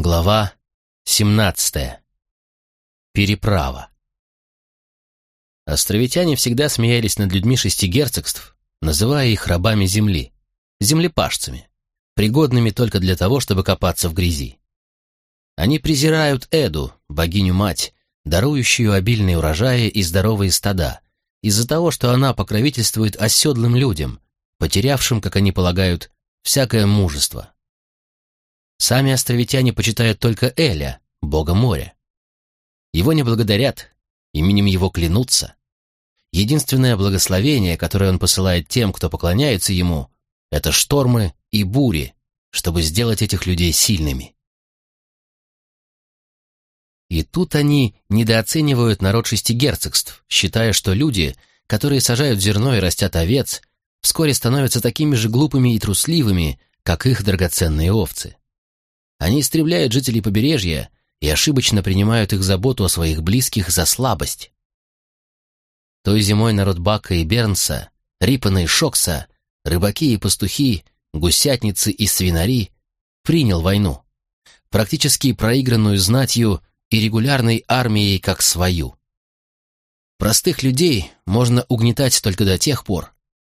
Глава 17. Переправа. Островитяне всегда смеялись над людьми шести герцогств, называя их рабами земли, землепашцами, пригодными только для того, чтобы копаться в грязи. Они презирают Эду, богиню-мать, дарующую обильные урожаи и здоровые стада, из-за того, что она покровительствует оседлым людям, потерявшим, как они полагают, всякое мужество. Сами островитяне почитают только Эля, бога моря. Его не благодарят, именем его клянутся. Единственное благословение, которое он посылает тем, кто поклоняется ему, это штормы и бури, чтобы сделать этих людей сильными. И тут они недооценивают народ шести герцогств, считая, что люди, которые сажают зерно и растят овец, вскоре становятся такими же глупыми и трусливыми, как их драгоценные овцы. Они истребляют жителей побережья и ошибочно принимают их заботу о своих близких за слабость. Той зимой народ Бака и Бернса, Рипана и Шокса, рыбаки и пастухи, гусятницы и свинари принял войну, практически проигранную знатью и регулярной армией как свою. Простых людей можно угнетать только до тех пор,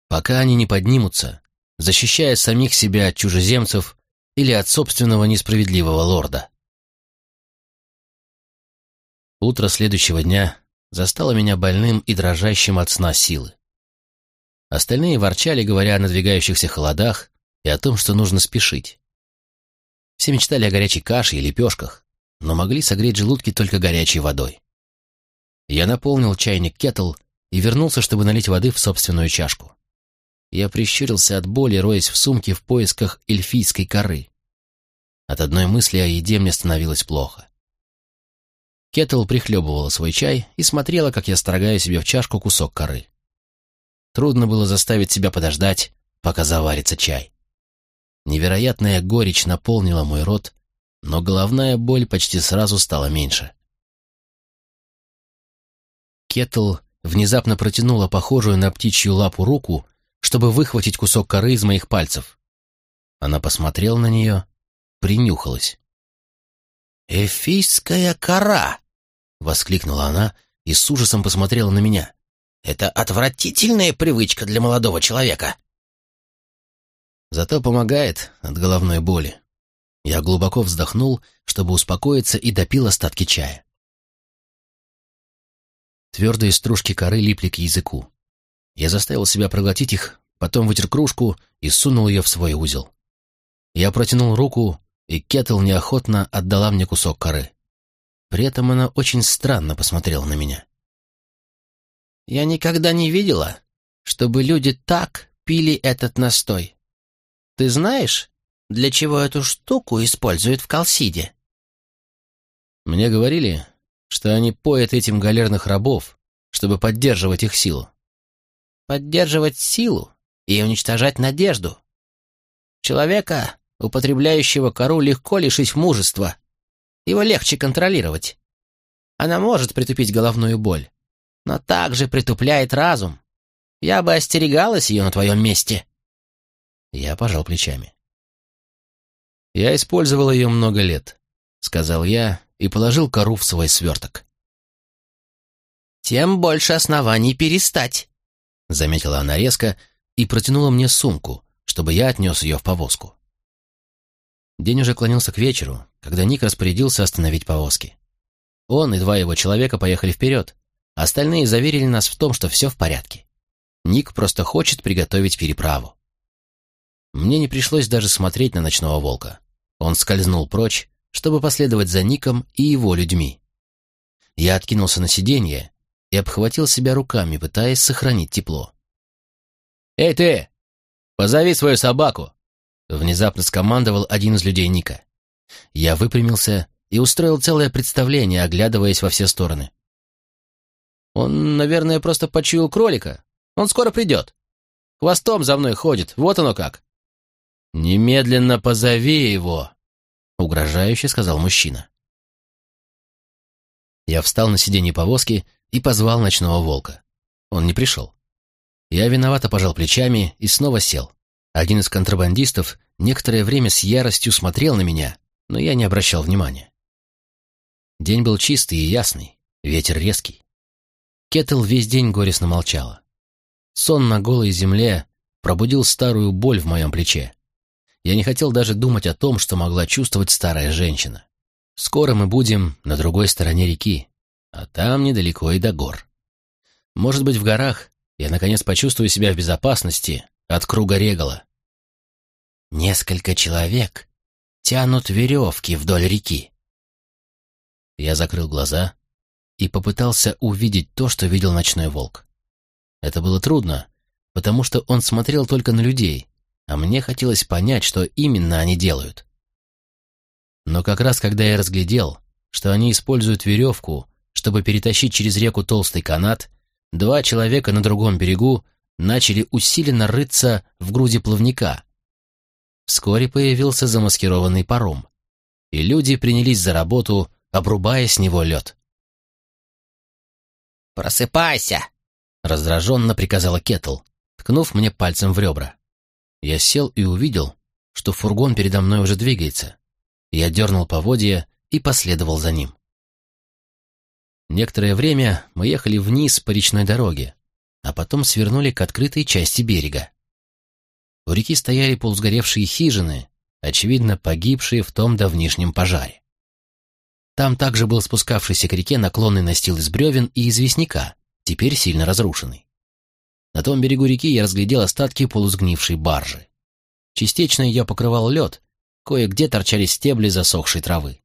пока они не поднимутся, защищая самих себя от чужеземцев или от собственного несправедливого лорда. Утро следующего дня застало меня больным и дрожащим от сна силы. Остальные ворчали, говоря о надвигающихся холодах и о том, что нужно спешить. Все мечтали о горячей каше и лепешках, но могли согреть желудки только горячей водой. Я наполнил чайник кетл и вернулся, чтобы налить воды в собственную чашку. Я прищурился от боли, роясь в сумке в поисках эльфийской коры. От одной мысли о еде мне становилось плохо. Кетл прихлебывала свой чай и смотрела, как я строгаю себе в чашку кусок коры. Трудно было заставить себя подождать, пока заварится чай. Невероятная горечь наполнила мой рот, но головная боль почти сразу стала меньше. Кетл внезапно протянула похожую на птичью лапу руку, чтобы выхватить кусок коры из моих пальцев. Она посмотрела на нее принюхалась. «Эфийская кора!» — воскликнула она и с ужасом посмотрела на меня. «Это отвратительная привычка для молодого человека!» Зато помогает от головной боли. Я глубоко вздохнул, чтобы успокоиться, и допил остатки чая. Твердые стружки коры липли к языку. Я заставил себя проглотить их, потом вытер кружку и сунул ее в свой узел. Я протянул руку и Кетл неохотно отдала мне кусок коры. При этом она очень странно посмотрела на меня. «Я никогда не видела, чтобы люди так пили этот настой. Ты знаешь, для чего эту штуку используют в Калсиде?» Мне говорили, что они поят этим галерных рабов, чтобы поддерживать их силу. Поддерживать силу и уничтожать надежду. Человека употребляющего кору легко лишить мужества. Его легче контролировать. Она может притупить головную боль, но также притупляет разум. Я бы остерегалась ее на твоем месте. Я пожал плечами. Я использовал ее много лет, сказал я и положил кору в свой сверток. Тем больше оснований перестать, заметила она резко и протянула мне сумку, чтобы я отнес ее в повозку. День уже клонился к вечеру, когда Ник распорядился остановить повозки. Он и два его человека поехали вперед, остальные заверили нас в том, что все в порядке. Ник просто хочет приготовить переправу. Мне не пришлось даже смотреть на ночного волка. Он скользнул прочь, чтобы последовать за Ником и его людьми. Я откинулся на сиденье и обхватил себя руками, пытаясь сохранить тепло. «Эй ты! Позови свою собаку!» Внезапно скомандовал один из людей Ника. Я выпрямился и устроил целое представление, оглядываясь во все стороны. «Он, наверное, просто почуял кролика. Он скоро придет. Хвостом за мной ходит, вот оно как». «Немедленно позови его», — угрожающе сказал мужчина. Я встал на сиденье повозки и позвал ночного волка. Он не пришел. Я виновато пожал плечами и снова сел. Один из контрабандистов некоторое время с яростью смотрел на меня, но я не обращал внимания. День был чистый и ясный, ветер резкий. Кетл весь день горестно молчала. Сон на голой земле пробудил старую боль в моем плече. Я не хотел даже думать о том, что могла чувствовать старая женщина. Скоро мы будем на другой стороне реки, а там недалеко и до гор. Может быть, в горах я наконец почувствую себя в безопасности от круга Регала. Несколько человек тянут веревки вдоль реки. Я закрыл глаза и попытался увидеть то, что видел ночной волк. Это было трудно, потому что он смотрел только на людей, а мне хотелось понять, что именно они делают. Но как раз когда я разглядел, что они используют веревку, чтобы перетащить через реку толстый канат, два человека на другом берегу начали усиленно рыться в груди плавника. Вскоре появился замаскированный паром, и люди принялись за работу, обрубая с него лед. «Просыпайся!» — раздраженно приказала Кетл, ткнув мне пальцем в ребра. Я сел и увидел, что фургон передо мной уже двигается. Я дернул поводья и последовал за ним. Некоторое время мы ехали вниз по речной дороге, а потом свернули к открытой части берега. У реки стояли полусгоревшие хижины, очевидно, погибшие в том давнишнем пожаре. Там также был спускавшийся к реке наклонный настил из бревен и известняка, теперь сильно разрушенный. На том берегу реки я разглядел остатки полусгнившей баржи. Частично ее покрывал лед, кое-где торчали стебли засохшей травы.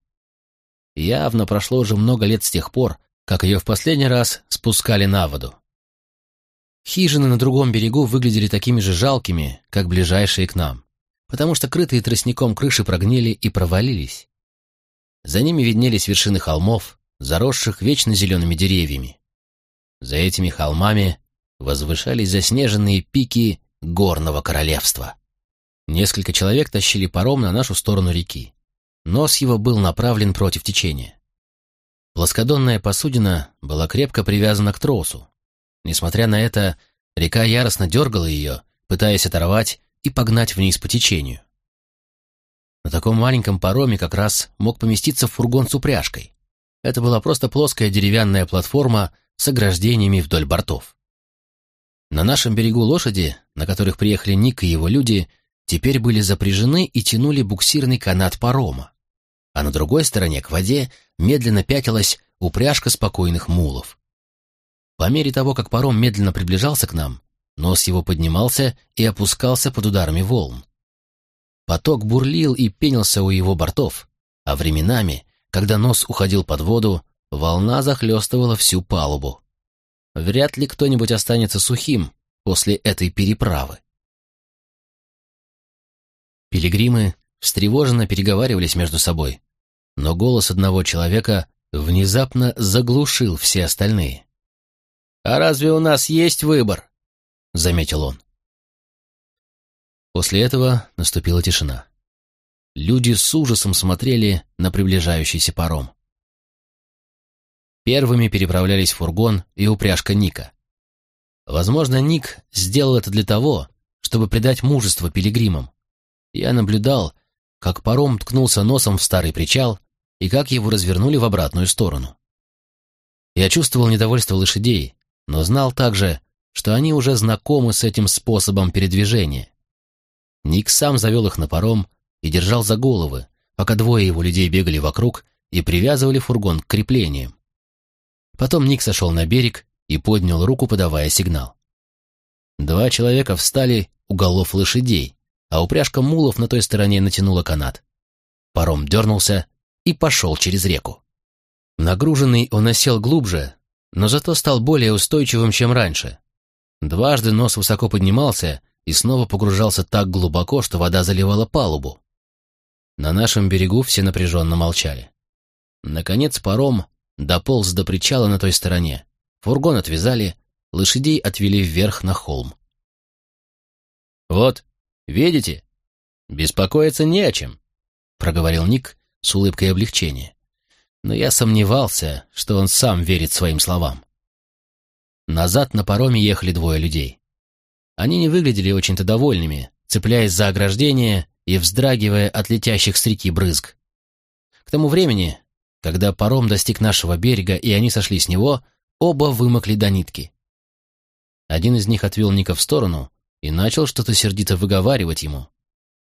Явно прошло уже много лет с тех пор, как ее в последний раз спускали на воду. Хижины на другом берегу выглядели такими же жалкими, как ближайшие к нам, потому что крытые тростником крыши прогнили и провалились. За ними виднелись вершины холмов, заросших вечно зелеными деревьями. За этими холмами возвышались заснеженные пики горного королевства. Несколько человек тащили паром на нашу сторону реки. Нос его был направлен против течения. Плоскодонная посудина была крепко привязана к тросу. Несмотря на это, река яростно дергала ее, пытаясь оторвать и погнать вниз по течению. На таком маленьком пароме как раз мог поместиться фургон с упряжкой. Это была просто плоская деревянная платформа с ограждениями вдоль бортов. На нашем берегу лошади, на которых приехали Ник и его люди, теперь были запряжены и тянули буксирный канат парома. А на другой стороне, к воде, медленно пятилась упряжка спокойных мулов. По мере того, как паром медленно приближался к нам, нос его поднимался и опускался под ударами волн. Поток бурлил и пенился у его бортов, а временами, когда нос уходил под воду, волна захлестывала всю палубу. Вряд ли кто-нибудь останется сухим после этой переправы. Пилигримы встревоженно переговаривались между собой, но голос одного человека внезапно заглушил все остальные. «А разве у нас есть выбор?» — заметил он. После этого наступила тишина. Люди с ужасом смотрели на приближающийся паром. Первыми переправлялись фургон и упряжка Ника. Возможно, Ник сделал это для того, чтобы придать мужество пилигримам. Я наблюдал, как паром ткнулся носом в старый причал и как его развернули в обратную сторону. Я чувствовал недовольство лошадей, но знал также, что они уже знакомы с этим способом передвижения. Ник сам завел их на паром и держал за головы, пока двое его людей бегали вокруг и привязывали фургон к креплениям. Потом Ник сошел на берег и поднял руку, подавая сигнал. Два человека встали у голов лошадей, а упряжка мулов на той стороне натянула канат. Паром дернулся и пошел через реку. Нагруженный он осел глубже, но зато стал более устойчивым, чем раньше. Дважды нос высоко поднимался и снова погружался так глубоко, что вода заливала палубу. На нашем берегу все напряженно молчали. Наконец паром дополз до причала на той стороне. Фургон отвязали, лошадей отвели вверх на холм. «Вот, видите, беспокоиться не о чем», — проговорил Ник с улыбкой облегчения. Но я сомневался, что он сам верит своим словам. Назад на пароме ехали двое людей. Они не выглядели очень-то довольными, цепляясь за ограждение и вздрагивая от летящих с реки брызг. К тому времени, когда паром достиг нашего берега и они сошли с него, оба вымокли до нитки. Один из них отвел Ника в сторону и начал что-то сердито выговаривать ему.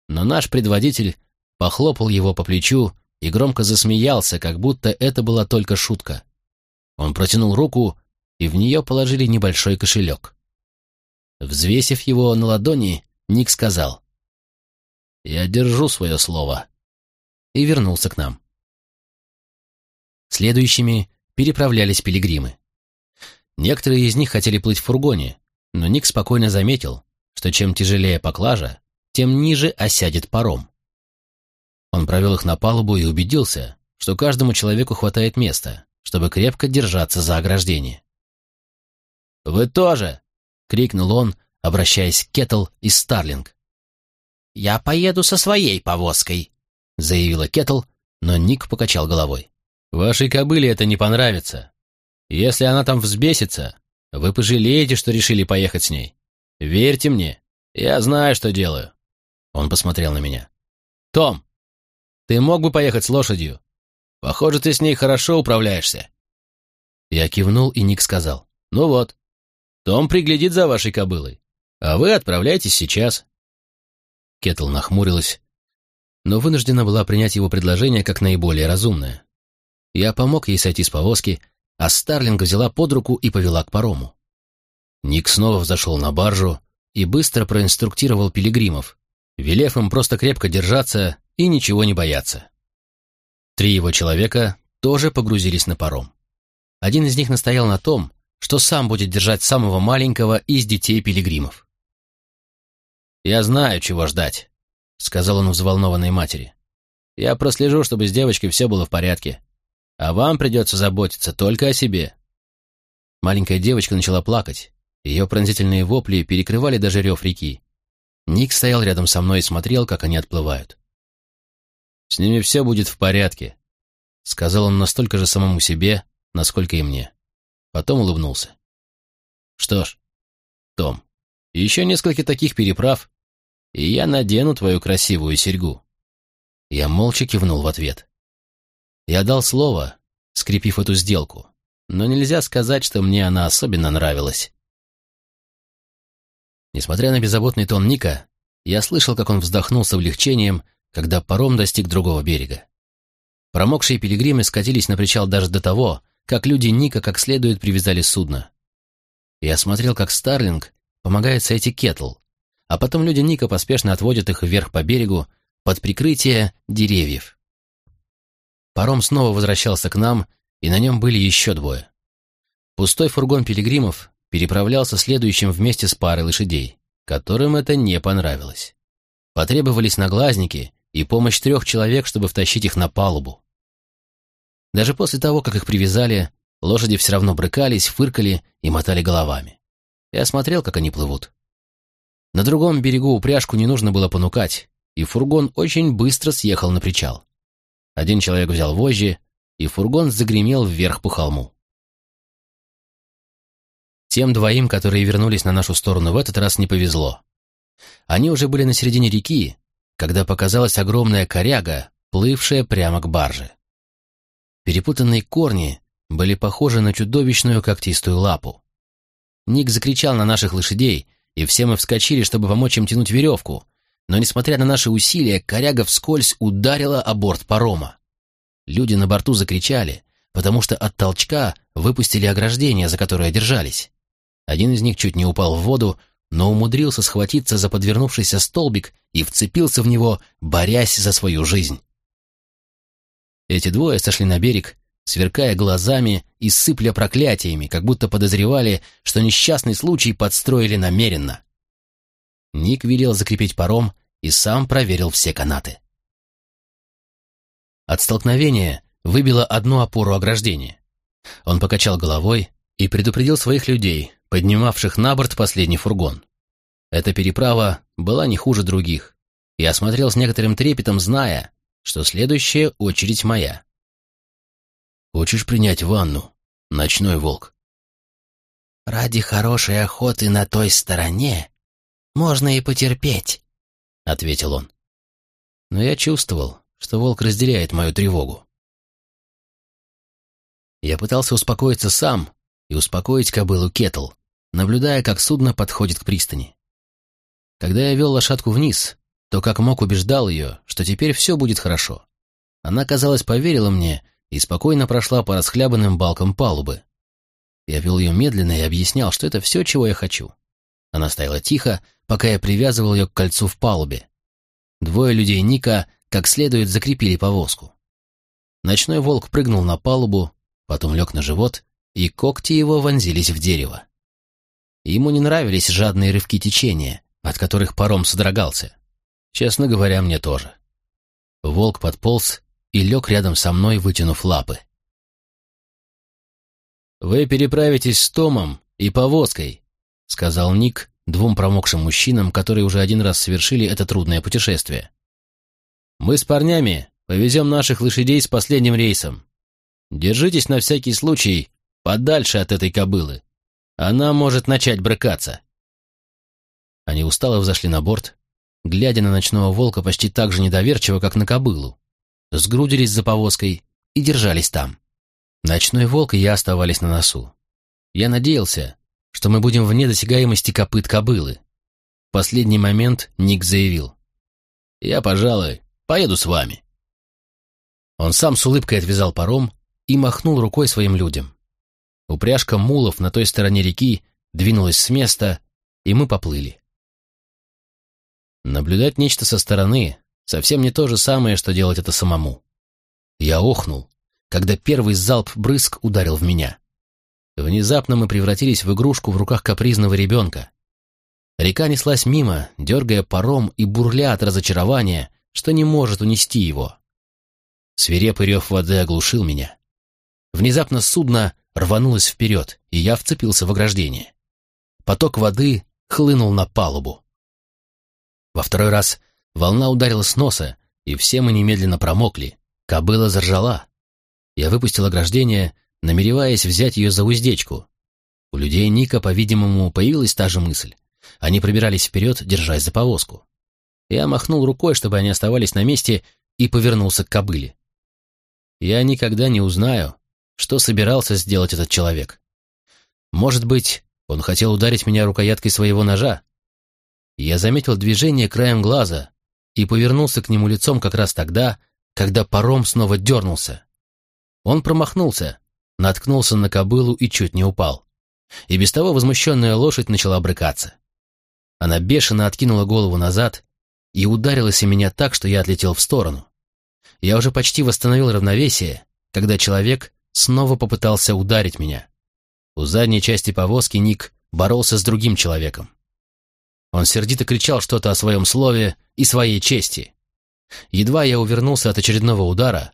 Но наш предводитель похлопал его по плечу и громко засмеялся, как будто это была только шутка. Он протянул руку, и в нее положили небольшой кошелек. Взвесив его на ладони, Ник сказал «Я держу свое слово» и вернулся к нам. Следующими переправлялись пилигримы. Некоторые из них хотели плыть в фургоне, но Ник спокойно заметил, что чем тяжелее поклажа, тем ниже осядет паром. Он провел их на палубу и убедился, что каждому человеку хватает места, чтобы крепко держаться за ограждение. «Вы тоже!» — крикнул он, обращаясь к Кеттл и Старлинг. «Я поеду со своей повозкой», — заявила Кеттл, но Ник покачал головой. «Вашей кобыле это не понравится. Если она там взбесится, вы пожалеете, что решили поехать с ней. Верьте мне, я знаю, что делаю». Он посмотрел на меня. «Том, ты мог бы поехать с лошадью? Похоже, ты с ней хорошо управляешься». Я кивнул, и Ник сказал. «Ну вот, том приглядит за вашей кобылой, а вы отправляйтесь сейчас». Кетл нахмурилась, но вынуждена была принять его предложение как наиболее разумное. Я помог ей сойти с повозки, а Старлинг взяла под руку и повела к парому. Ник снова взошел на баржу и быстро проинструктировал пилигримов, велев им просто крепко держаться и ничего не бояться. Три его человека тоже погрузились на паром. Один из них настоял на том, что сам будет держать самого маленького из детей пилигримов. «Я знаю, чего ждать», — сказал он взволнованной матери. «Я прослежу, чтобы с девочкой все было в порядке. А вам придется заботиться только о себе». Маленькая девочка начала плакать. Ее пронзительные вопли перекрывали даже рев реки. Ник стоял рядом со мной и смотрел, как они отплывают. «С ними все будет в порядке», — сказал он настолько же самому себе, насколько и мне. Потом улыбнулся. «Что ж, Том, еще несколько таких переправ, и я надену твою красивую серьгу». Я молча кивнул в ответ. Я дал слово, скрепив эту сделку, но нельзя сказать, что мне она особенно нравилась. Несмотря на беззаботный тон Ника, я слышал, как он вздохнул с облегчением, когда паром достиг другого берега. Промокшие пилигримы скатились на причал даже до того, как люди Ника как следует привязали судно. Я смотрел, как Старлинг помогает сойти Кетл, а потом люди Ника поспешно отводят их вверх по берегу под прикрытие деревьев. Паром снова возвращался к нам, и на нем были еще двое. Пустой фургон пилигримов переправлялся следующим вместе с парой лошадей, которым это не понравилось. Потребовались наглазники и помощь трех человек, чтобы втащить их на палубу. Даже после того, как их привязали, лошади все равно брыкались, фыркали и мотали головами. Я смотрел, как они плывут. На другом берегу упряжку не нужно было понукать, и фургон очень быстро съехал на причал. Один человек взял вожжи, и фургон загремел вверх по холму. Тем двоим, которые вернулись на нашу сторону в этот раз, не повезло. Они уже были на середине реки, когда показалась огромная коряга, плывшая прямо к барже. Перепутанные корни были похожи на чудовищную когтистую лапу. Ник закричал на наших лошадей, и все мы вскочили, чтобы помочь им тянуть веревку, но, несмотря на наши усилия, коряга вскользь ударила о борт парома. Люди на борту закричали, потому что от толчка выпустили ограждение, за которое держались. Один из них чуть не упал в воду, но умудрился схватиться за подвернувшийся столбик и вцепился в него, борясь за свою жизнь. Эти двое сошли на берег, сверкая глазами и сыпля проклятиями, как будто подозревали, что несчастный случай подстроили намеренно. Ник велел закрепить паром и сам проверил все канаты. От столкновения выбило одну опору ограждения. Он покачал головой и предупредил своих людей, поднимавших на борт последний фургон. Эта переправа была не хуже других, и осмотрел с некоторым трепетом, зная, что следующая очередь моя. «Хочешь принять ванну, ночной волк?» «Ради хорошей охоты на той стороне можно и потерпеть», — ответил он. Но я чувствовал, что волк разделяет мою тревогу. Я пытался успокоиться сам и успокоить кобылу Кетл, наблюдая, как судно подходит к пристани. Когда я вел лошадку вниз, то как мог убеждал ее, что теперь все будет хорошо. Она, казалось, поверила мне и спокойно прошла по расхлябанным балкам палубы. Я вел ее медленно и объяснял, что это все, чего я хочу. Она стояла тихо, пока я привязывал ее к кольцу в палубе. Двое людей Ника как следует закрепили повозку. Ночной волк прыгнул на палубу, потом лег на живот, и когти его вонзились в дерево. Ему не нравились жадные рывки течения, от которых паром содрогался. Честно говоря, мне тоже. Волк подполз и лег рядом со мной, вытянув лапы. «Вы переправитесь с Томом и повозкой», — сказал Ник двум промокшим мужчинам, которые уже один раз совершили это трудное путешествие. «Мы с парнями повезем наших лошадей с последним рейсом. Держитесь на всякий случай подальше от этой кобылы. Она может начать брыкаться». Они устало взошли на борт, глядя на ночного волка почти так же недоверчиво, как на кобылу. Сгрудились за повозкой и держались там. Ночной волк и я оставались на носу. Я надеялся, что мы будем вне досягаемости копыт кобылы. В последний момент Ник заявил. «Я, пожалуй, поеду с вами». Он сам с улыбкой отвязал паром и махнул рукой своим людям. Упряжка мулов на той стороне реки двинулась с места, и мы поплыли. Наблюдать нечто со стороны совсем не то же самое, что делать это самому. Я охнул, когда первый залп брызг ударил в меня. Внезапно мы превратились в игрушку в руках капризного ребенка. Река неслась мимо, дергая паром и бурля от разочарования, что не может унести его. Свирепый рев воды оглушил меня. Внезапно судно рванулось вперед, и я вцепился в ограждение. Поток воды хлынул на палубу. Во второй раз волна ударила с носа, и все мы немедленно промокли. Кобыла заржала. Я выпустил ограждение, намереваясь взять ее за уздечку. У людей Ника, по-видимому, появилась та же мысль. Они пробирались вперед, держась за повозку. Я махнул рукой, чтобы они оставались на месте, и повернулся к кобыле. Я никогда не узнаю, что собирался сделать этот человек. Может быть, он хотел ударить меня рукояткой своего ножа? Я заметил движение краем глаза и повернулся к нему лицом как раз тогда, когда паром снова дернулся. Он промахнулся, наткнулся на кобылу и чуть не упал. И без того возмущенная лошадь начала брыкаться. Она бешено откинула голову назад и ударилась о меня так, что я отлетел в сторону. Я уже почти восстановил равновесие, когда человек снова попытался ударить меня. У задней части повозки Ник боролся с другим человеком. Он сердито кричал что-то о своем слове и своей чести. Едва я увернулся от очередного удара,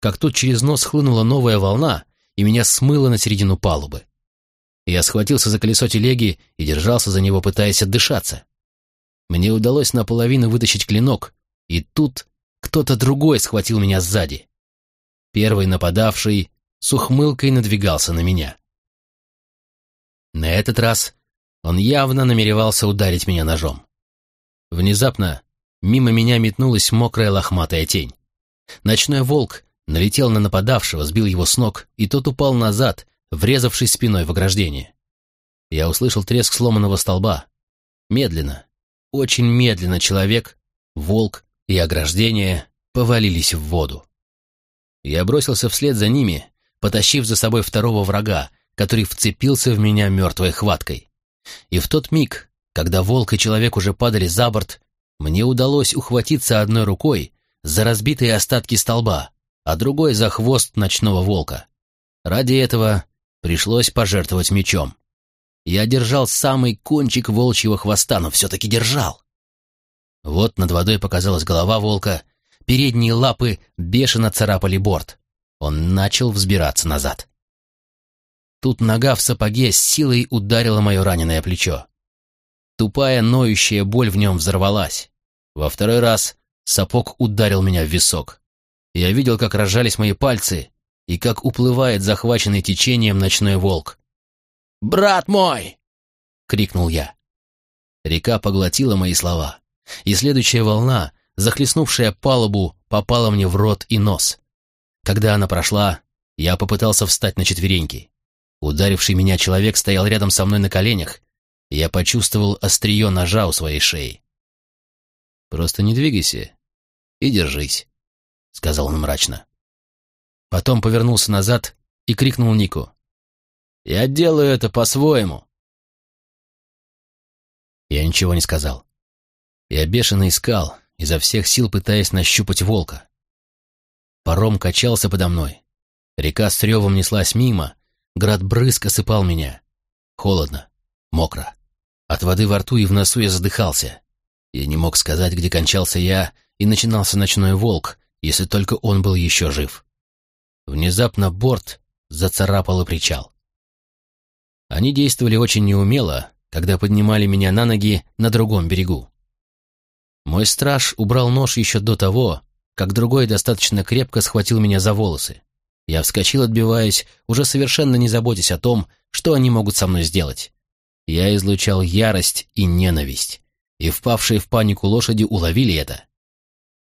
как тут через нос хлынула новая волна и меня смыло на середину палубы. Я схватился за колесо телеги и держался за него, пытаясь отдышаться. Мне удалось наполовину вытащить клинок, и тут кто-то другой схватил меня сзади. Первый нападавший с ухмылкой надвигался на меня. На этот раз он явно намеревался ударить меня ножом. Внезапно мимо меня метнулась мокрая лохматая тень. Ночной волк налетел на нападавшего, сбил его с ног, и тот упал назад, врезавшись спиной в ограждение. Я услышал треск сломанного столба. Медленно, очень медленно человек, волк и ограждение повалились в воду. Я бросился вслед за ними, потащив за собой второго врага, который вцепился в меня мертвой хваткой. И в тот миг, когда волк и человек уже падали за борт, мне удалось ухватиться одной рукой за разбитые остатки столба, а другой за хвост ночного волка. Ради этого пришлось пожертвовать мечом. Я держал самый кончик волчьего хвоста, но все-таки держал. Вот над водой показалась голова волка, передние лапы бешено царапали борт. Он начал взбираться назад. Тут нога в сапоге с силой ударила мое раненое плечо. Тупая ноющая боль в нем взорвалась. Во второй раз сапог ударил меня в висок. Я видел, как разжались мои пальцы и как уплывает захваченный течением ночной волк. «Брат мой!» — крикнул я. Река поглотила мои слова, и следующая волна, захлестнувшая палубу, попала мне в рот и нос. Когда она прошла, Я попытался встать на четвереньки. Ударивший меня человек стоял рядом со мной на коленях, и я почувствовал острие ножа у своей шеи. «Просто не двигайся и держись», — сказал он мрачно. Потом повернулся назад и крикнул Нику. «Я делаю это по-своему». Я ничего не сказал. Я бешено искал, изо всех сил пытаясь нащупать волка. Паром качался подо мной. Река с ревом неслась мимо, град брызг осыпал меня. Холодно, мокро. От воды во рту и в носу я задыхался. Я не мог сказать, где кончался я, и начинался ночной волк, если только он был еще жив. Внезапно борт зацарапал и причал. Они действовали очень неумело, когда поднимали меня на ноги на другом берегу. Мой страж убрал нож еще до того, как другой достаточно крепко схватил меня за волосы. Я вскочил, отбиваясь, уже совершенно не заботясь о том, что они могут со мной сделать. Я излучал ярость и ненависть, и впавшие в панику лошади уловили это.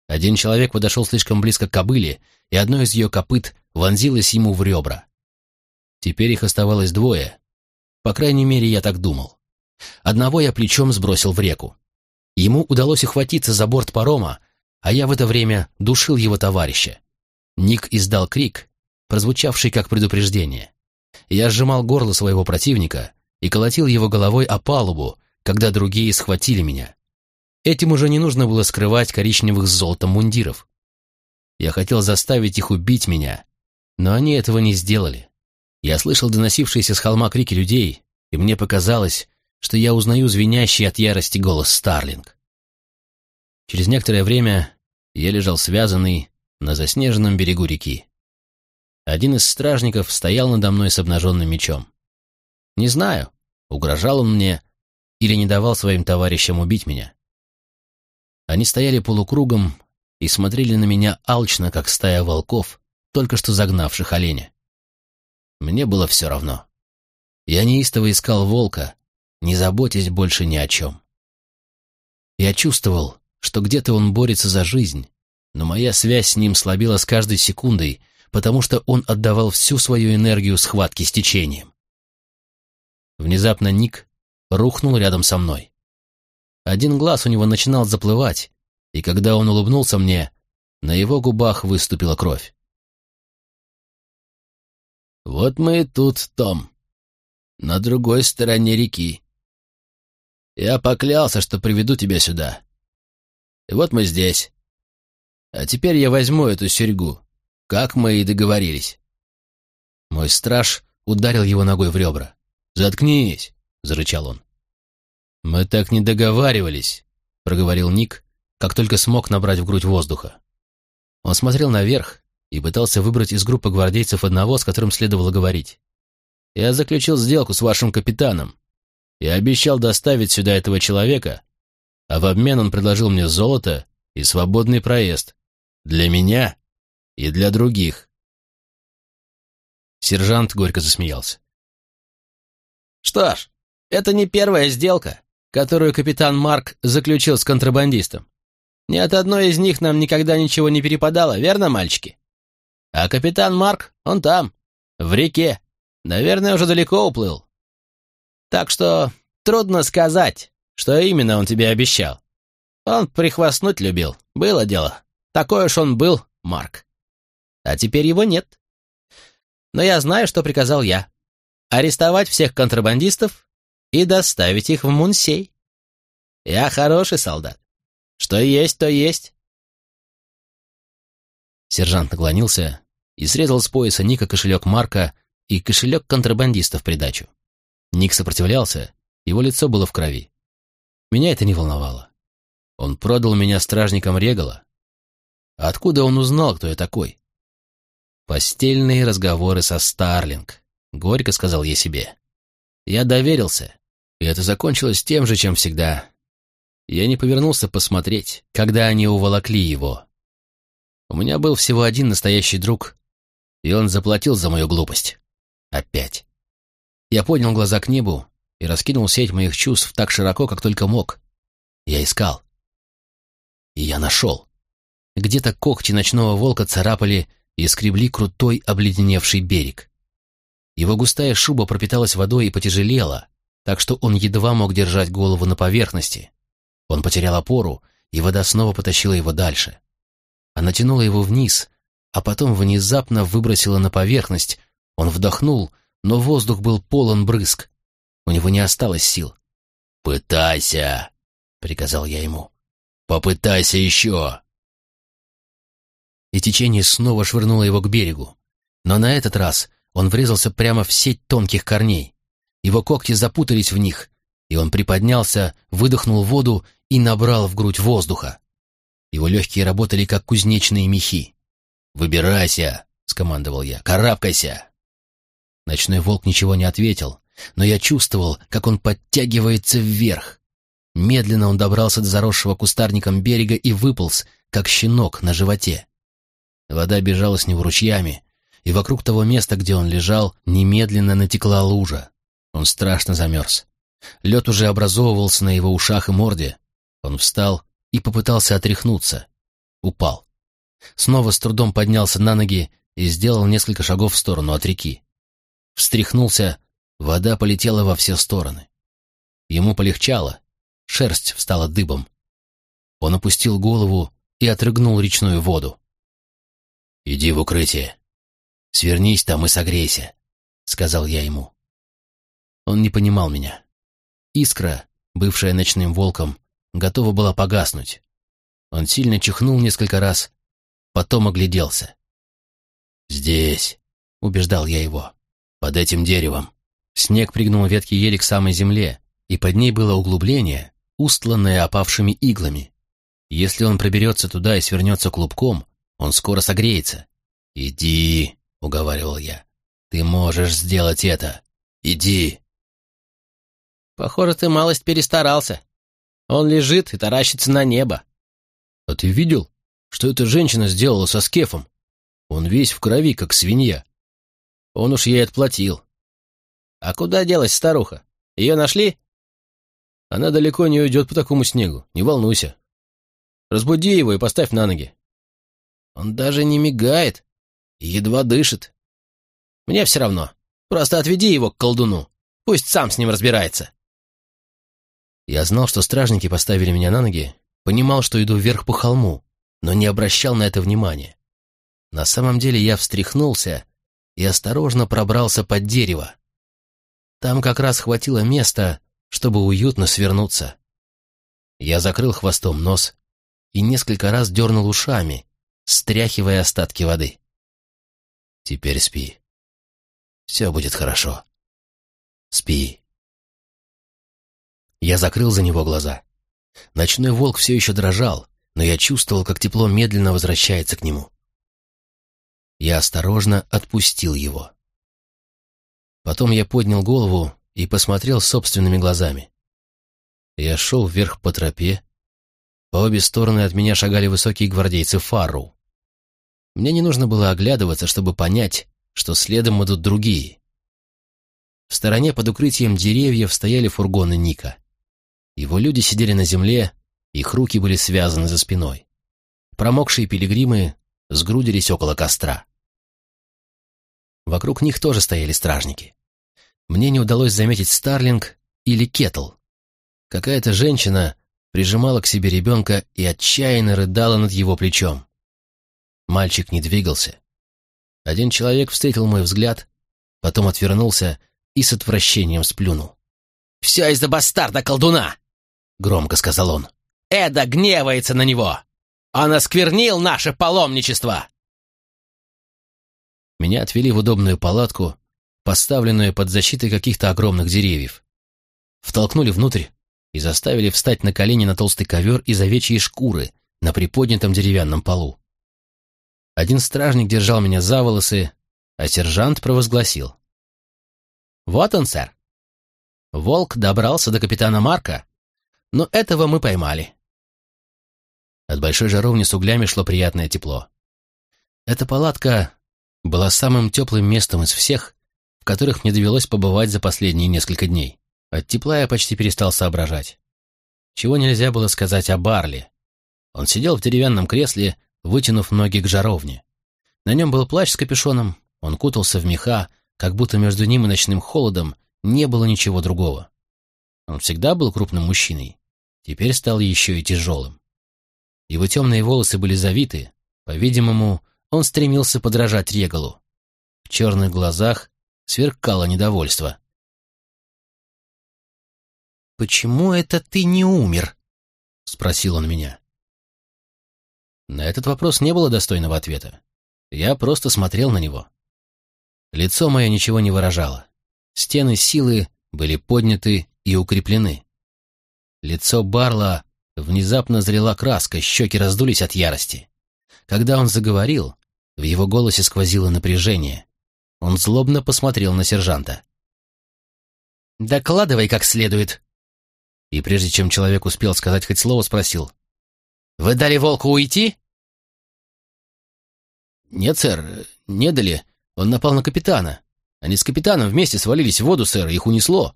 Один человек подошел слишком близко к кобыле, и одно из ее копыт вонзилось ему в ребра. Теперь их оставалось двое. По крайней мере, я так думал. Одного я плечом сбросил в реку. Ему удалось ухватиться за борт парома, а я в это время душил его товарища. Ник издал крик, прозвучавший как предупреждение. Я сжимал горло своего противника и колотил его головой о палубу, когда другие схватили меня. Этим уже не нужно было скрывать коричневых с золотом мундиров. Я хотел заставить их убить меня, но они этого не сделали. Я слышал доносившиеся с холма крики людей, и мне показалось, что я узнаю звенящий от ярости голос Старлинг. Через некоторое время я лежал связанный на заснеженном берегу реки. Один из стражников стоял надо мной с обнаженным мечом. Не знаю, угрожал он мне или не давал своим товарищам убить меня. Они стояли полукругом и смотрели на меня алчно, как стая волков, только что загнавших оленя. Мне было все равно. Я неистово искал волка, не заботясь больше ни о чем. Я чувствовал, что где-то он борется за жизнь, но моя связь с ним слабела с каждой секундой, потому что он отдавал всю свою энергию схватке с течением. Внезапно Ник рухнул рядом со мной. Один глаз у него начинал заплывать, и когда он улыбнулся мне, на его губах выступила кровь. «Вот мы и тут, Том, на другой стороне реки. Я поклялся, что приведу тебя сюда. И вот мы здесь. А теперь я возьму эту серьгу, как мы и договорились». Мой страж ударил его ногой в ребра. «Заткнись!» — зарычал он. «Мы так не договаривались», — проговорил Ник, как только смог набрать в грудь воздуха. Он смотрел наверх и пытался выбрать из группы гвардейцев одного, с которым следовало говорить. «Я заключил сделку с вашим капитаном. Я обещал доставить сюда этого человека, а в обмен он предложил мне золото и свободный проезд. Для меня и для других». Сержант горько засмеялся. «Что ж, это не первая сделка, которую капитан Марк заключил с контрабандистом. Ни от одной из них нам никогда ничего не перепадало, верно, мальчики? А капитан Марк, он там, в реке. Наверное, уже далеко уплыл. Так что трудно сказать, что именно он тебе обещал. Он прихвастнуть любил, было дело. Такой уж он был, Марк. А теперь его нет. Но я знаю, что приказал я. Арестовать всех контрабандистов и доставить их в Мунсей. Я хороший солдат. Что есть, то есть. Сержант наклонился и срезал с пояса Ника кошелек Марка и кошелек контрабандиста в придачу. Ник сопротивлялся, его лицо было в крови. Меня это не волновало. Он продал меня стражникам Регала. откуда он узнал, кто я такой? Постельные разговоры со Старлинг, горько сказал я себе. Я доверился, и это закончилось тем же, чем всегда. Я не повернулся посмотреть, когда они уволокли его. У меня был всего один настоящий друг, и он заплатил за мою глупость. Опять. Я поднял глаза к небу и раскинул сеть моих чувств так широко, как только мог. Я искал. И я нашел. Где-то когти ночного волка царапали и скребли крутой обледеневший берег. Его густая шуба пропиталась водой и потяжелела, так что он едва мог держать голову на поверхности. Он потерял опору, и вода снова потащила его дальше. Она тянула его вниз, а потом внезапно выбросила на поверхность. Он вдохнул, но воздух был полон брызг. У него не осталось сил. «Пытайся!» — приказал я ему. «Попытайся еще!» И течение снова швырнуло его к берегу. Но на этот раз он врезался прямо в сеть тонких корней. Его когти запутались в них, и он приподнялся, выдохнул воду и набрал в грудь воздуха. Его легкие работали, как кузнечные мехи. «Выбирайся!» — скомандовал я. «Карабкайся!» Ночной волк ничего не ответил, но я чувствовал, как он подтягивается вверх. Медленно он добрался до заросшего кустарником берега и выполз, как щенок на животе. Вода бежала с него ручьями, и вокруг того места, где он лежал, немедленно натекла лужа. Он страшно замерз. Лед уже образовывался на его ушах и морде. Он встал и попытался отряхнуться. Упал. Снова с трудом поднялся на ноги и сделал несколько шагов в сторону от реки. Встряхнулся, вода полетела во все стороны. Ему полегчало, шерсть встала дыбом. Он опустил голову и отрыгнул речную воду. «Иди в укрытие. Свернись там и согрейся», — сказал я ему. Он не понимал меня. Искра, бывшая ночным волком, готова была погаснуть. Он сильно чихнул несколько раз, потом огляделся. «Здесь», — убеждал я его, — «под этим деревом». Снег пригнул ветки ели к самой земле, и под ней было углубление, устланное опавшими иглами. Если он проберется туда и свернется клубком, он скоро согреется. «Иди», — уговаривал я, — «ты можешь сделать это. Иди». Похоже, ты малость перестарался. Он лежит и таращится на небо. А ты видел, что эта женщина сделала со Скефом? Он весь в крови, как свинья. Он уж ей отплатил. А куда делась старуха? Ее нашли? Она далеко не уйдет по такому снегу, не волнуйся. Разбуди его и поставь на ноги. Он даже не мигает и едва дышит. Мне все равно. Просто отведи его к колдуну. Пусть сам с ним разбирается. Я знал, что стражники поставили меня на ноги, понимал, что иду вверх по холму, но не обращал на это внимания. На самом деле я встряхнулся и осторожно пробрался под дерево. Там как раз хватило места, чтобы уютно свернуться. Я закрыл хвостом нос и несколько раз дернул ушами, стряхивая остатки воды. Теперь спи. Все будет хорошо. Спи. Я закрыл за него глаза. Ночной волк все еще дрожал, но я чувствовал, как тепло медленно возвращается к нему. Я осторожно отпустил его. Потом я поднял голову и посмотрел собственными глазами. Я шел вверх по тропе. По обе стороны от меня шагали высокие гвардейцы Фарру. Мне не нужно было оглядываться, чтобы понять, что следом идут другие. В стороне под укрытием деревьев стояли фургоны Ника. Его люди сидели на земле, их руки были связаны за спиной. Промокшие пилигримы сгрудились около костра. Вокруг них тоже стояли стражники. Мне не удалось заметить Старлинг или Кетл. Какая-то женщина прижимала к себе ребенка и отчаянно рыдала над его плечом. Мальчик не двигался. Один человек встретил мой взгляд, потом отвернулся и с отвращением сплюнул. «Все из-за бастарда-колдуна!» — громко сказал он. «Эда гневается на него! Он осквернил наше паломничество!» Меня отвели в удобную палатку, поставленную под защитой каких-то огромных деревьев. Втолкнули внутрь и заставили встать на колени на толстый ковер из овечьей шкуры на приподнятом деревянном полу. Один стражник держал меня за волосы, а сержант провозгласил. «Вот он, сэр. Волк добрался до капитана Марка но этого мы поймали. От большой жаровни с углями шло приятное тепло. Эта палатка была самым теплым местом из всех, которых мне довелось побывать за последние несколько дней. От тепла я почти перестал соображать. Чего нельзя было сказать о Барли. Он сидел в деревянном кресле, вытянув ноги к жаровне. На нем был плащ с капюшоном, он кутался в меха, как будто между ним и ночным холодом не было ничего другого. Он всегда был крупным мужчиной, теперь стал еще и тяжелым. Его темные волосы были завиты, по-видимому, он стремился подражать Регалу. В черных глазах сверкало недовольство. «Почему это ты не умер?» — спросил он меня. На этот вопрос не было достойного ответа. Я просто смотрел на него. Лицо мое ничего не выражало. Стены силы были подняты и укреплены. Лицо Барла внезапно зрела краска, щеки раздулись от ярости. Когда он заговорил, в его голосе сквозило напряжение. Он злобно посмотрел на сержанта. «Докладывай как следует», и прежде чем человек успел сказать хоть слово, спросил. «Вы дали волку уйти?» «Нет, сэр, не дали. Он напал на капитана. Они с капитаном вместе свалились в воду, сэр, их унесло.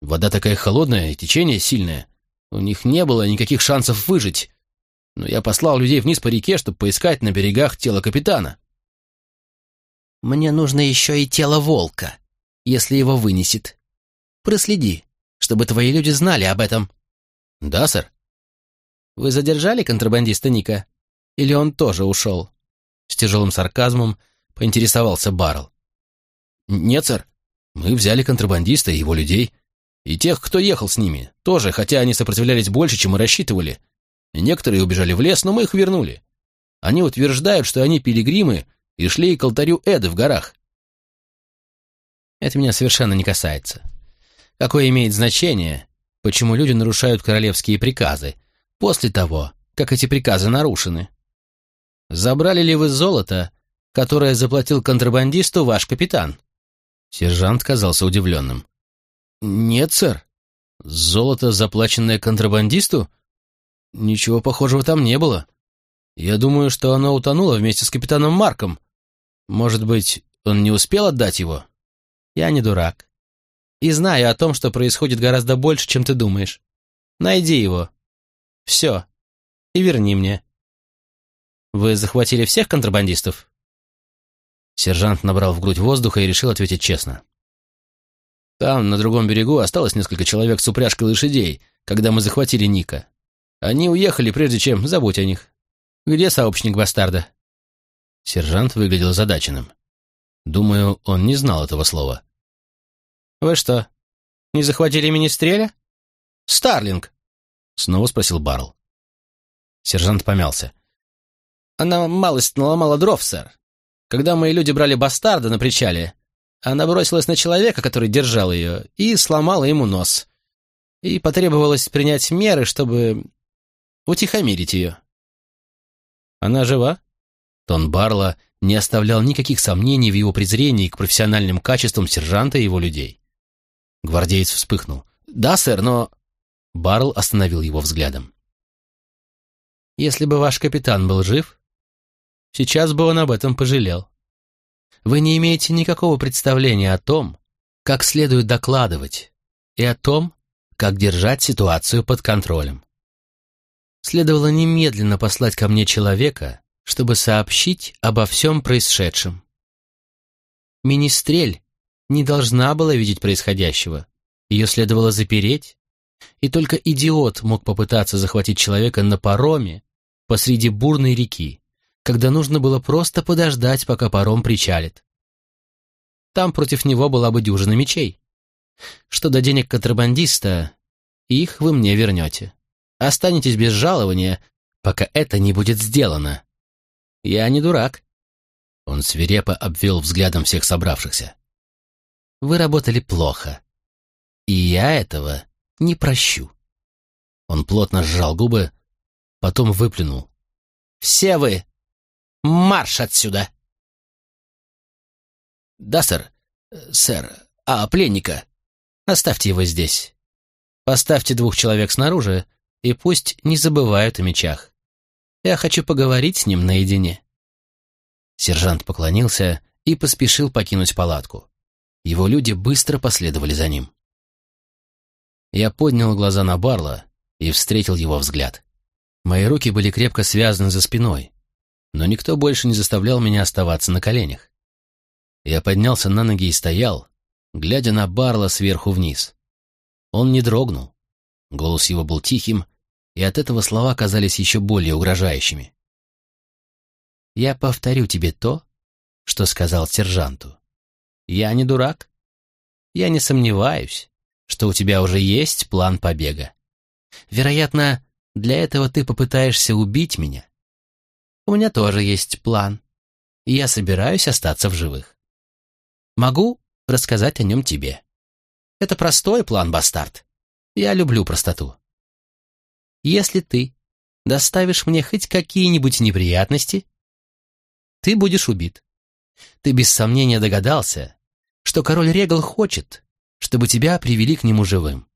Вода такая холодная, течение сильное. У них не было никаких шансов выжить. Но я послал людей вниз по реке, чтобы поискать на берегах тело капитана». «Мне нужно еще и тело волка, если его вынесет. Проследи, чтобы твои люди знали об этом». «Да, сэр». «Вы задержали контрабандиста Ника? Или он тоже ушел?» С тяжелым сарказмом поинтересовался Баррел. «Нет, сэр. Мы взяли контрабандиста и его людей. И тех, кто ехал с ними, тоже, хотя они сопротивлялись больше, чем мы рассчитывали. некоторые убежали в лес, но мы их вернули. Они утверждают, что они пилигримы и шли к алтарю Эды в горах. Это меня совершенно не касается. Какое имеет значение, почему люди нарушают королевские приказы после того, как эти приказы нарушены? Забрали ли вы золото, которое заплатил контрабандисту ваш капитан?» Сержант казался удивленным. «Нет, сэр. Золото, заплаченное контрабандисту? Ничего похожего там не было. Я думаю, что оно утонуло вместе с капитаном Марком. Может быть, он не успел отдать его? Я не дурак и знаю о том, что происходит гораздо больше, чем ты думаешь. Найди его. Все. И верни мне. Вы захватили всех контрабандистов? Сержант набрал в грудь воздуха и решил ответить честно. Там, на другом берегу, осталось несколько человек с упряжкой лошадей, когда мы захватили Ника. Они уехали, прежде чем забудь о них. Где сообщник бастарда? Сержант выглядел задаченным. Думаю, он не знал этого слова. «Вы что, не захватили министреля?» «Старлинг!» — снова спросил Барл. Сержант помялся. «Она малость наломала дров, сэр. Когда мои люди брали бастарда на причале, она бросилась на человека, который держал ее, и сломала ему нос. И потребовалось принять меры, чтобы утихомирить ее». «Она жива?» Тон Барла не оставлял никаких сомнений в его презрении к профессиональным качествам сержанта и его людей. Гвардеец вспыхнул. «Да, сэр, но...» Барл остановил его взглядом. «Если бы ваш капитан был жив, сейчас бы он об этом пожалел. Вы не имеете никакого представления о том, как следует докладывать, и о том, как держать ситуацию под контролем. Следовало немедленно послать ко мне человека, чтобы сообщить обо всем происшедшем. Министрель не должна была видеть происходящего. Ее следовало запереть, и только идиот мог попытаться захватить человека на пароме посреди бурной реки, когда нужно было просто подождать, пока паром причалит. Там против него была бы дюжина мечей. Что до денег контрабандиста, их вы мне вернете. Останетесь без жалования, пока это не будет сделано. Я не дурак. Он свирепо обвел взглядом всех собравшихся. Вы работали плохо. И я этого не прощу. Он плотно сжал губы, потом выплюнул. «Все вы! Марш отсюда!» «Да, сэр. Сэр. А пленника? Оставьте его здесь. Поставьте двух человек снаружи, и пусть не забывают о мечах. Я хочу поговорить с ним наедине». Сержант поклонился и поспешил покинуть палатку. Его люди быстро последовали за ним. Я поднял глаза на Барла и встретил его взгляд. Мои руки были крепко связаны за спиной. но никто больше не заставлял меня оставаться на коленях. Я поднялся на ноги и стоял, глядя на Барла сверху вниз. Он не дрогнул. Голос его был тихим, и от этого слова казались еще более угрожающими. «Я повторю тебе то, что сказал сержанту. Я не дурак. Я не сомневаюсь, что у тебя уже есть план побега. Вероятно, для этого ты попытаешься убить меня. У меня тоже есть план, и я собираюсь остаться в живых. Могу рассказать о нем тебе. Это простой план, бастард. Я люблю простоту. Если ты доставишь мне хоть какие-нибудь неприятности, ты будешь убит. Ты без сомнения догадался, что король Регал хочет, чтобы тебя привели к нему живым.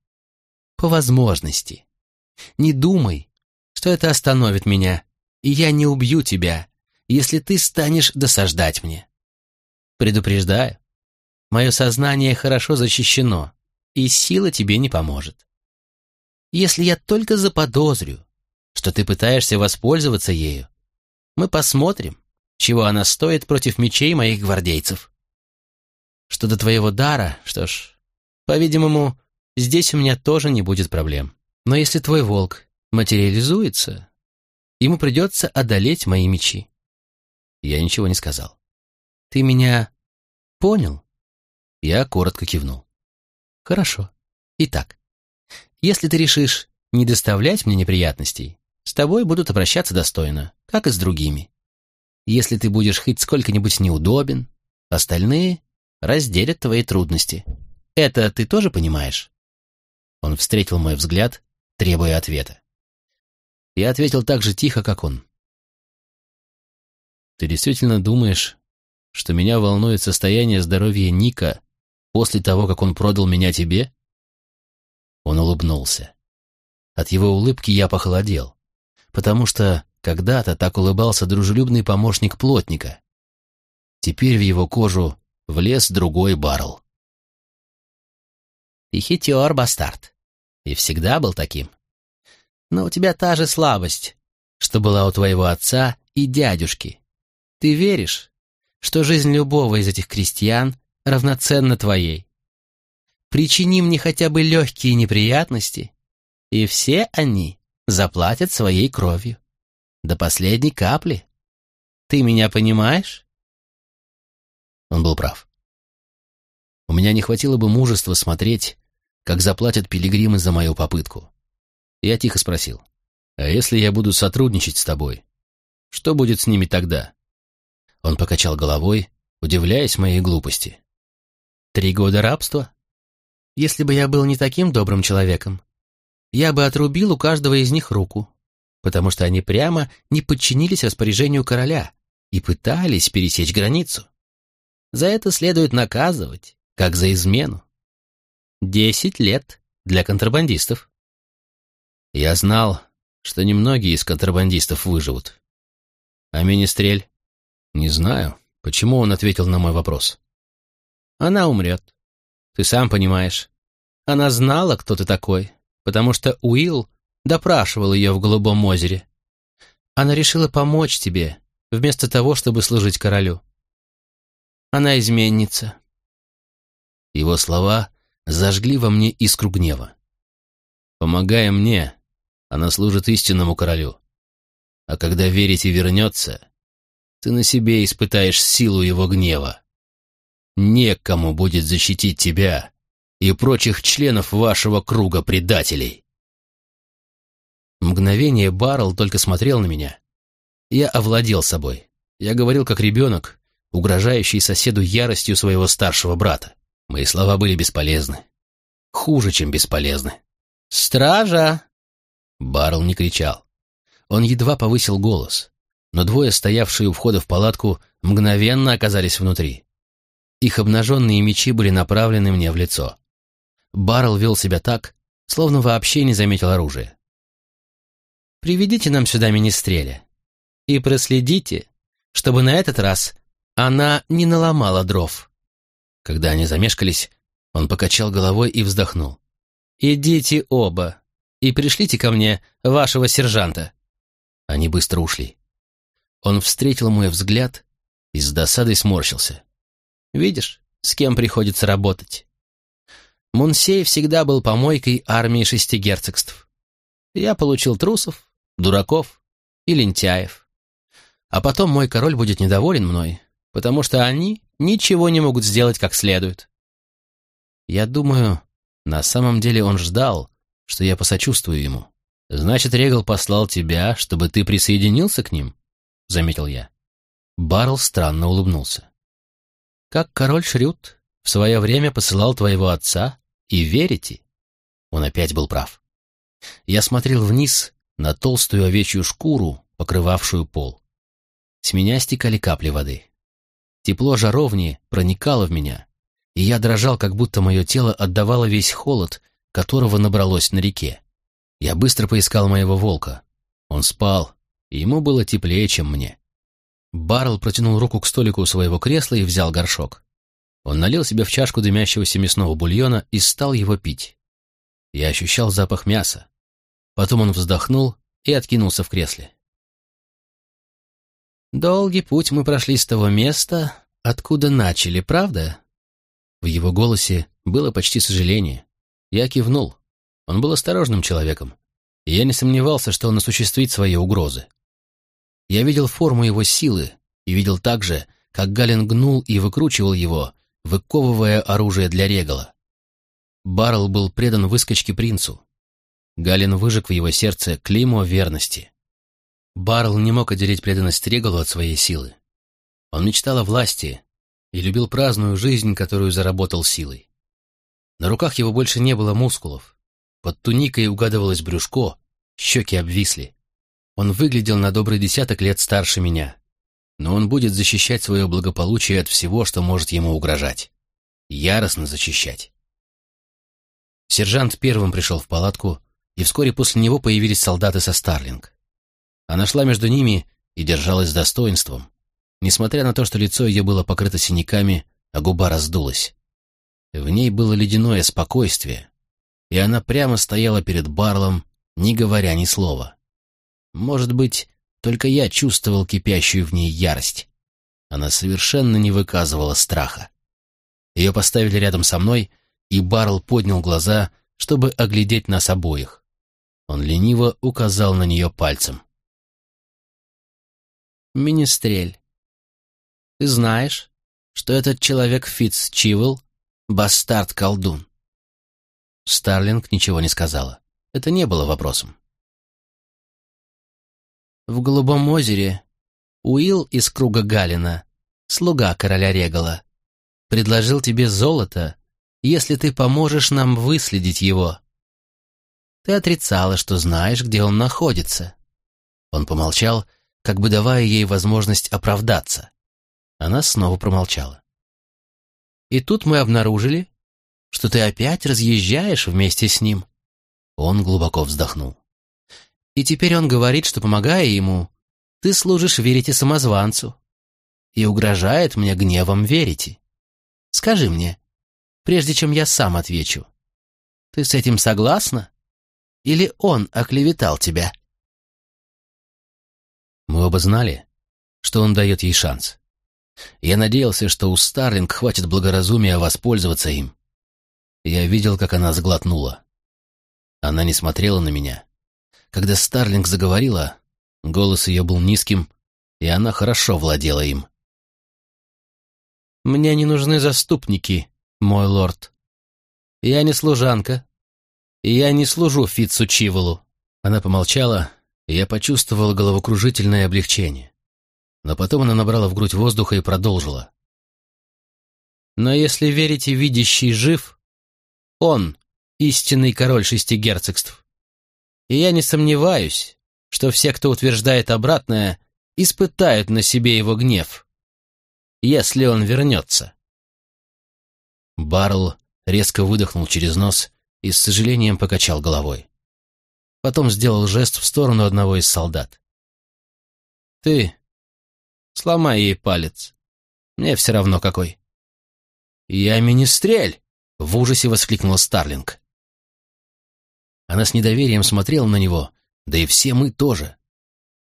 По возможности. Не думай, что это остановит меня, и я не убью тебя, если ты станешь досаждать мне. Предупреждаю, мое сознание хорошо защищено, и сила тебе не поможет. Если я только заподозрю, что ты пытаешься воспользоваться ею, мы посмотрим, чего она стоит против мечей моих гвардейцев. Что до твоего дара, что ж, по-видимому, здесь у меня тоже не будет проблем. Но если твой волк материализуется, ему придется одолеть мои мечи. Я ничего не сказал. Ты меня понял? Я коротко кивнул. Хорошо. Итак, если ты решишь не доставлять мне неприятностей, с тобой будут обращаться достойно, как и с другими. Если ты будешь хоть сколько-нибудь неудобен, остальные разделят твои трудности. Это ты тоже понимаешь?» Он встретил мой взгляд, требуя ответа. Я ответил так же тихо, как он. «Ты действительно думаешь, что меня волнует состояние здоровья Ника после того, как он продал меня тебе?» Он улыбнулся. От его улыбки я похолодел, потому что когда-то так улыбался дружелюбный помощник плотника. Теперь в его кожу влез другой баррел. «Ты хитер, бастард, и всегда был таким. Но у тебя та же слабость, что была у твоего отца и дядюшки. Ты веришь, что жизнь любого из этих крестьян равноценна твоей. Причини мне хотя бы легкие неприятности, и все они заплатят своей кровью. До последней капли. Ты меня понимаешь? Он был прав. У меня не хватило бы мужества смотреть, как заплатят пилигримы за мою попытку. Я тихо спросил, «А если я буду сотрудничать с тобой, что будет с ними тогда?» Он покачал головой, удивляясь моей глупости. «Три года рабства? Если бы я был не таким добрым человеком, я бы отрубил у каждого из них руку, потому что они прямо не подчинились распоряжению короля и пытались пересечь границу. За это следует наказывать, как за измену. Десять лет для контрабандистов. Я знал, что немногие из контрабандистов выживут. А Министрель? Не знаю, почему он ответил на мой вопрос. Она умрет. Ты сам понимаешь. Она знала, кто ты такой, потому что Уилл допрашивал ее в Голубом озере. Она решила помочь тебе, вместо того, чтобы служить королю. Она изменница. Его слова зажгли во мне искру гнева. Помогая мне, она служит истинному королю. А когда верите вернется, ты на себе испытаешь силу его гнева. Некому будет защитить тебя и прочих членов вашего круга предателей. Мгновение Баррел только смотрел на меня. Я овладел собой. Я говорил как ребенок, угрожающий соседу яростью своего старшего брата. Мои слова были бесполезны. Хуже, чем бесполезны. «Стража!» Баррел не кричал. Он едва повысил голос, но двое, стоявшие у входа в палатку, мгновенно оказались внутри. Их обнаженные мечи были направлены мне в лицо. Баррел вел себя так, словно вообще не заметил оружия. «Приведите нам сюда министреля и проследите, чтобы на этот раз она не наломала дров». Когда они замешкались, он покачал головой и вздохнул. «Идите оба и пришлите ко мне вашего сержанта». Они быстро ушли. Он встретил мой взгляд и с досадой сморщился. «Видишь, с кем приходится работать?» Мунсей всегда был помойкой армии шести герцогств. Я получил трусов, дураков и лентяев. А потом мой король будет недоволен мной, потому что они ничего не могут сделать как следует. Я думаю, на самом деле он ждал, что я посочувствую ему. Значит, Регал послал тебя, чтобы ты присоединился к ним? Заметил я. Барл странно улыбнулся. Как король Шрют в свое время посылал твоего отца, и верите? Он опять был прав. Я смотрел вниз на толстую овечью шкуру, покрывавшую пол. С меня стекали капли воды. Тепло жаровни проникало в меня, и я дрожал, как будто мое тело отдавало весь холод, которого набралось на реке. Я быстро поискал моего волка. Он спал, и ему было теплее, чем мне. Баррел протянул руку к столику у своего кресла и взял горшок. Он налил себе в чашку дымящегося мясного бульона и стал его пить. Я ощущал запах мяса. Потом он вздохнул и откинулся в кресле. «Долгий путь мы прошли с того места, откуда начали, правда?» В его голосе было почти сожаление. Я кивнул. Он был осторожным человеком, и я не сомневался, что он осуществит свои угрозы. Я видел форму его силы и видел также, как Галин гнул и выкручивал его, выковывая оружие для Регала. Барл был предан выскочке принцу. Галин выжег в его сердце клеймо верности. Барл не мог отделить преданность Регалу от своей силы. Он мечтал о власти и любил праздную жизнь, которую заработал силой. На руках его больше не было мускулов. Под туникой угадывалось брюшко, щеки обвисли. Он выглядел на добрый десяток лет старше меня. Но он будет защищать свое благополучие от всего, что может ему угрожать. Яростно защищать. Сержант первым пришел в палатку, и вскоре после него появились солдаты со Старлинг. Она шла между ними и держалась с достоинством, несмотря на то, что лицо ее было покрыто синяками, а губа раздулась. В ней было ледяное спокойствие, и она прямо стояла перед Барлом, не говоря ни слова. Может быть, только я чувствовал кипящую в ней ярость. Она совершенно не выказывала страха. Ее поставили рядом со мной, и Барл поднял глаза, чтобы оглядеть нас обоих. Он лениво указал на нее пальцем. «Министрель, ты знаешь, что этот человек Фитц Чивл — бастард-колдун?» Старлинг ничего не сказала. Это не было вопросом. В Голубом озере Уилл из круга Галина, слуга короля Регала, предложил тебе золото, если ты поможешь нам выследить его. Ты отрицала, что знаешь, где он находится. Он помолчал, как бы давая ей возможность оправдаться. Она снова промолчала. И тут мы обнаружили, что ты опять разъезжаешь вместе с ним. Он глубоко вздохнул. И теперь он говорит, что, помогая ему, ты служишь верите самозванцу. И угрожает мне гневом верите. Скажи мне, прежде чем я сам отвечу, ты с этим согласна? Или он оклеветал тебя?» Мы оба знали, что он дает ей шанс. Я надеялся, что у Старлинг хватит благоразумия воспользоваться им. Я видел, как она сглотнула. Она не смотрела на меня. Когда Старлинг заговорила, голос ее был низким, и она хорошо владела им. «Мне не нужны заступники, мой лорд. Я не служанка, я не служу Фитцу Чиволу». Она помолчала, и я почувствовал головокружительное облегчение. Но потом она набрала в грудь воздуха и продолжила. «Но если верите, видящий жив, он — истинный король шести герцогств. И я не сомневаюсь, что все, кто утверждает обратное, испытают на себе его гнев, если он вернется». Барл резко выдохнул через нос и с сожалением покачал головой. Потом сделал жест в сторону одного из солдат. «Ты сломай ей палец. Мне все равно какой». «Я министрель!» — в ужасе воскликнула Старлинг. Она с недоверием смотрела на него, да и все мы тоже.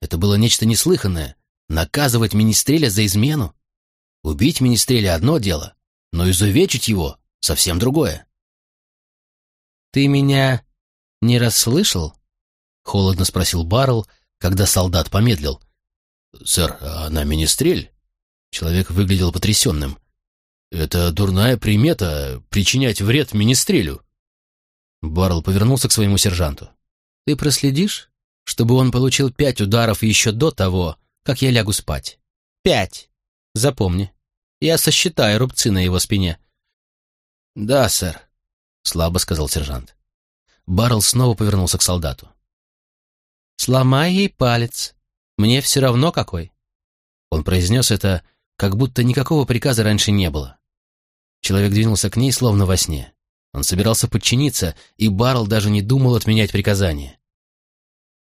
Это было нечто неслыханное, Наказывать министреля за измену? Убить министреля одно дело, но изувечить его — совсем другое. «Ты меня не расслышал?» — холодно спросил Баррелл, когда солдат помедлил. «Сэр, она министрель?» Человек выглядел потрясенным. «Это дурная примета — причинять вред министрелю». Баррелл повернулся к своему сержанту. «Ты проследишь, чтобы он получил пять ударов еще до того, как я лягу спать? Пять! Запомни, я сосчитаю рубцы на его спине». «Да, сэр», — слабо сказал сержант. Баррелл снова повернулся к солдату. «Сломай ей палец. Мне все равно какой». Он произнес это, как будто никакого приказа раньше не было. Человек двинулся к ней, словно во сне. Он собирался подчиниться, и Баррелл даже не думал отменять приказание.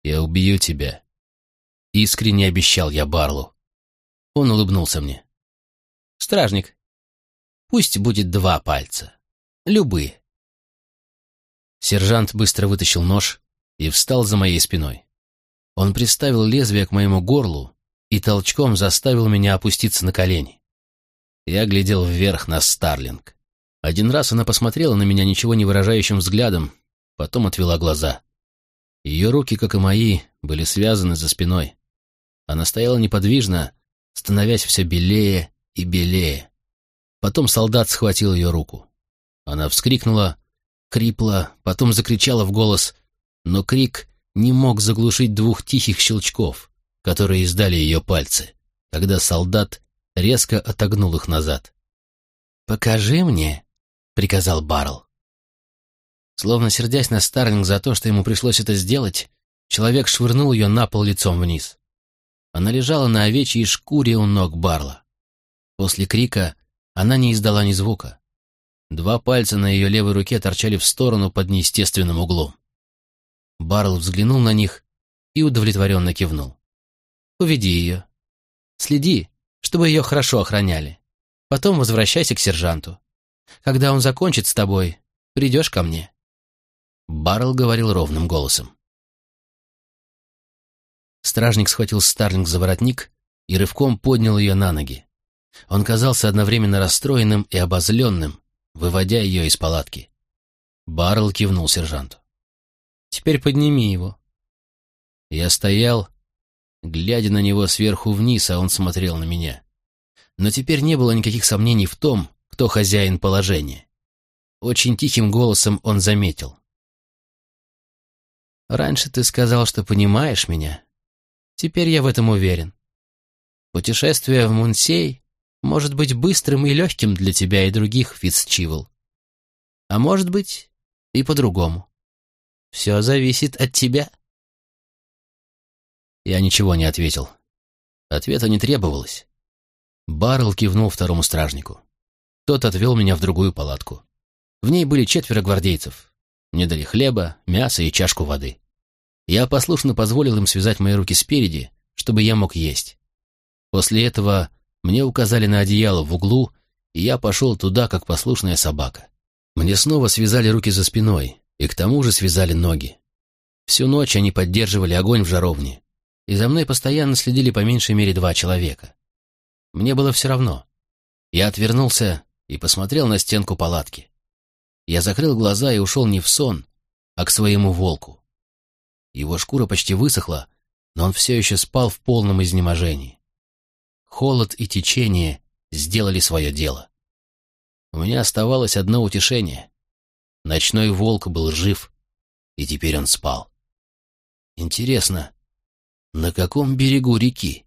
«Я убью тебя», — искренне обещал я Барлу. Он улыбнулся мне. «Стражник, пусть будет два пальца. Любые». Сержант быстро вытащил нож и встал за моей спиной. Он приставил лезвие к моему горлу и толчком заставил меня опуститься на колени. Я глядел вверх на Старлинг. Один раз она посмотрела на меня ничего не выражающим взглядом, потом отвела глаза. Ее руки, как и мои, были связаны за спиной. Она стояла неподвижно, становясь все белее и белее. Потом солдат схватил ее руку. Она вскрикнула, крипла, потом закричала в голос, но крик не мог заглушить двух тихих щелчков, которые издали ее пальцы, когда солдат резко отогнул их назад. «Покажи мне», — приказал Баррелл. Словно сердясь на Старлинг за то, что ему пришлось это сделать, человек швырнул ее на пол лицом вниз. Она лежала на овечьей шкуре у ног Барла. После крика она не издала ни звука. Два пальца на ее левой руке торчали в сторону под неестественным углом. Барл взглянул на них и удовлетворенно кивнул. «Уведи ее. Следи, чтобы ее хорошо охраняли. Потом возвращайся к сержанту. Когда он закончит с тобой, придешь ко мне». Баррел говорил ровным голосом. Стражник схватил Старлинг за воротник и рывком поднял ее на ноги. Он казался одновременно расстроенным и обозленным, выводя ее из палатки. Баррел кивнул сержанту. «Теперь подними его». Я стоял, глядя на него сверху вниз, а он смотрел на меня. Но теперь не было никаких сомнений в том, кто хозяин положения. Очень тихим голосом он заметил. «Раньше ты сказал, что понимаешь меня. Теперь я в этом уверен. Путешествие в Мунсей может быть быстрым и легким для тебя и других, Фицчивл. А может быть и по-другому. Все зависит от тебя». Я ничего не ответил. Ответа не требовалось. Баррел кивнул второму стражнику. Тот отвел меня в другую палатку. В ней были четверо гвардейцев. Мне дали хлеба, мясо и чашку воды. Я послушно позволил им связать мои руки спереди, чтобы я мог есть. После этого мне указали на одеяло в углу, и я пошел туда, как послушная собака. Мне снова связали руки за спиной, и к тому же связали ноги. Всю ночь они поддерживали огонь в жаровне, и за мной постоянно следили по меньшей мере два человека. Мне было все равно. Я отвернулся и посмотрел на стенку палатки. Я закрыл глаза и ушел не в сон, а к своему волку. Его шкура почти высохла, но он все еще спал в полном изнеможении. Холод и течение сделали свое дело. У меня оставалось одно утешение. Ночной волк был жив, и теперь он спал. Интересно, на каком берегу реки?